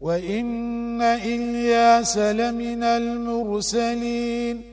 وإن إلياس لمن المرسلين